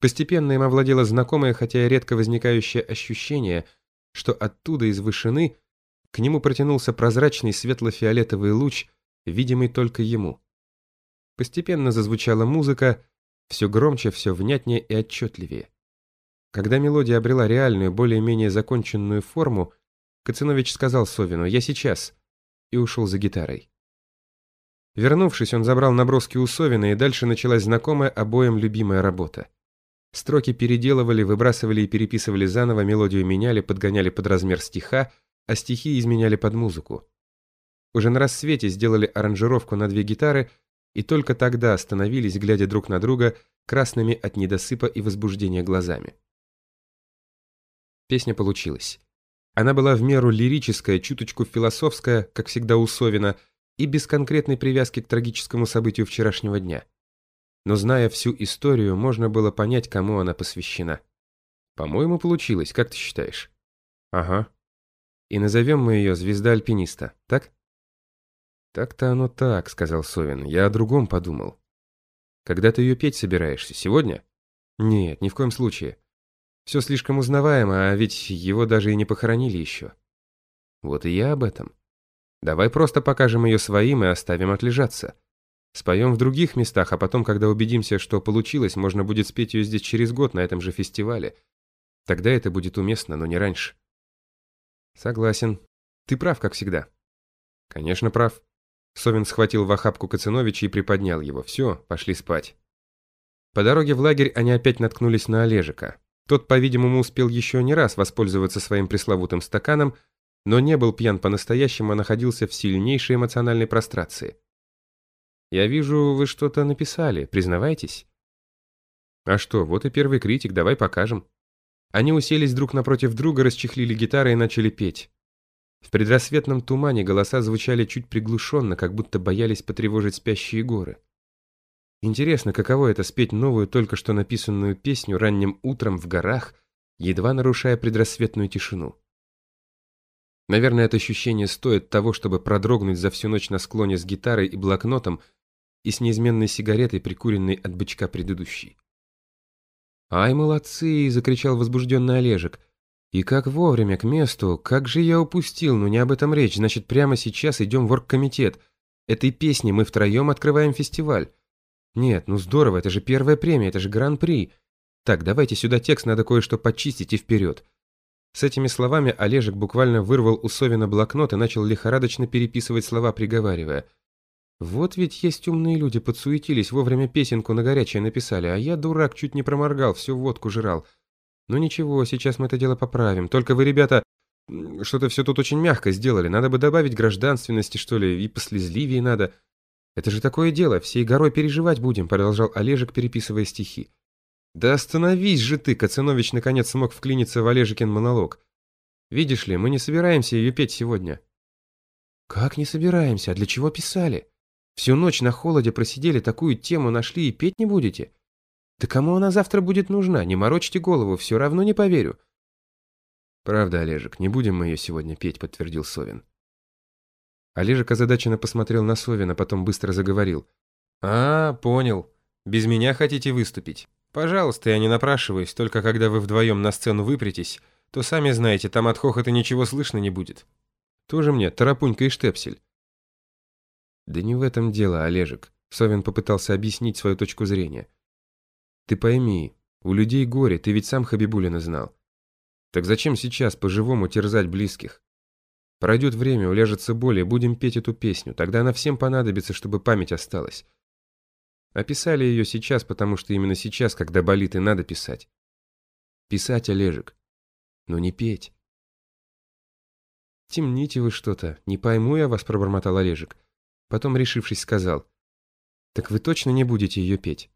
Постепенно им овладело знакомое, хотя и редко возникающее ощущение, что оттуда, из вышины, к нему протянулся прозрачный светло-фиолетовый луч, видимый только ему. Постепенно зазвучала музыка, все громче, все внятнее и отчетливее. Когда мелодия обрела реальную, более-менее законченную форму, Кацинович сказал Совину «Я сейчас» и ушел за гитарой. Вернувшись, он забрал наброски у Совина, и дальше началась знакомая обоим любимая работа. Строки переделывали, выбрасывали и переписывали заново, мелодию меняли, подгоняли под размер стиха, а стихи изменяли под музыку. Уже на рассвете сделали аранжировку на две гитары и только тогда остановились, глядя друг на друга, красными от недосыпа и возбуждения глазами. Песня получилась. Она была в меру лирическая, чуточку философская, как всегда у Совина, и без конкретной привязки к трагическому событию вчерашнего дня. Но зная всю историю, можно было понять, кому она посвящена. По-моему, получилось, как ты считаешь? Ага. И назовем мы ее «Звезда альпиниста», так? Так-то оно так, сказал Совин. Я о другом подумал. Когда ты ее петь собираешься? Сегодня? Нет, ни в коем случае. Все слишком узнаваемо, а ведь его даже и не похоронили еще. Вот и я об этом. Давай просто покажем ее своим и оставим отлежаться. Споем в других местах, а потом, когда убедимся, что получилось, можно будет спеть ее здесь через год на этом же фестивале. Тогда это будет уместно, но не раньше. Согласен. Ты прав, как всегда. Конечно, прав. Совин схватил в охапку Кациновича и приподнял его. Все, пошли спать. По дороге в лагерь они опять наткнулись на Олежика. Тот, по-видимому, успел еще не раз воспользоваться своим пресловутым стаканом, но не был пьян по-настоящему, а находился в сильнейшей эмоциональной прострации. «Я вижу, вы что-то написали, признавайтесь?» «А что, вот и первый критик, давай покажем». Они уселись друг напротив друга, расчехлили гитары и начали петь. В предрассветном тумане голоса звучали чуть приглушенно, как будто боялись потревожить спящие горы. Интересно, каково это спеть новую, только что написанную песню ранним утром в горах, едва нарушая предрассветную тишину. Наверное, это ощущение стоит того, чтобы продрогнуть за всю ночь на склоне с гитарой и блокнотом, и с неизменной сигаретой, прикуренной от бычка предыдущей. «Ай, молодцы!» — закричал возбужденный Олежек. «И как вовремя, к месту! Как же я упустил! Ну не об этом речь, значит, прямо сейчас идем в оргкомитет. Этой песней мы втроем открываем фестиваль. Нет, ну здорово, это же первая премия, это же гран-при. Так, давайте сюда текст, надо кое-что почистить и вперед». С этими словами Олежек буквально вырвал у Совина блокнот и начал лихорадочно переписывать слова, приговаривая – вот ведь есть умные люди, подсуетились, вовремя песенку на горячее написали, а я, дурак, чуть не проморгал, всю водку жрал. Ну ничего, сейчас мы это дело поправим. Только вы, ребята, что-то все тут очень мягко сделали. Надо бы добавить гражданственности, что ли, и послезливее надо. Это же такое дело, всей горой переживать будем, продолжал Олежек, переписывая стихи. Да остановись же ты, Кацанович наконец смог вклиниться в Олежекин монолог. Видишь ли, мы не собираемся ее петь сегодня. Как не собираемся? А для чего писали? Всю ночь на холоде просидели, такую тему нашли и петь не будете? Да кому она завтра будет нужна? Не морочьте голову, все равно не поверю. Правда, Олежек, не будем мы ее сегодня петь, подтвердил Совин. Олежек озадаченно посмотрел на Совина, потом быстро заговорил. А, понял. Без меня хотите выступить? Пожалуйста, я не напрашиваюсь, только когда вы вдвоем на сцену выпретесь, то сами знаете, там от хохота ничего слышно не будет. Тоже мне, Тарапунька и Штепсель. Да не в этом дело, Олежек. Совин попытался объяснить свою точку зрения. Ты пойми, у людей горе, ты ведь сам Хабибулина знал. Так зачем сейчас по-живому терзать близких? Пройдет время, уляжется боль, и будем петь эту песню. Тогда она всем понадобится, чтобы память осталась. Описали ее сейчас, потому что именно сейчас, когда болит, и надо писать. Писать, Олежек. Но не петь. «Темните вы что-то. Не пойму я вас», — пробормотал Олежек. Потом, решившись, сказал. «Так вы точно не будете ее петь?»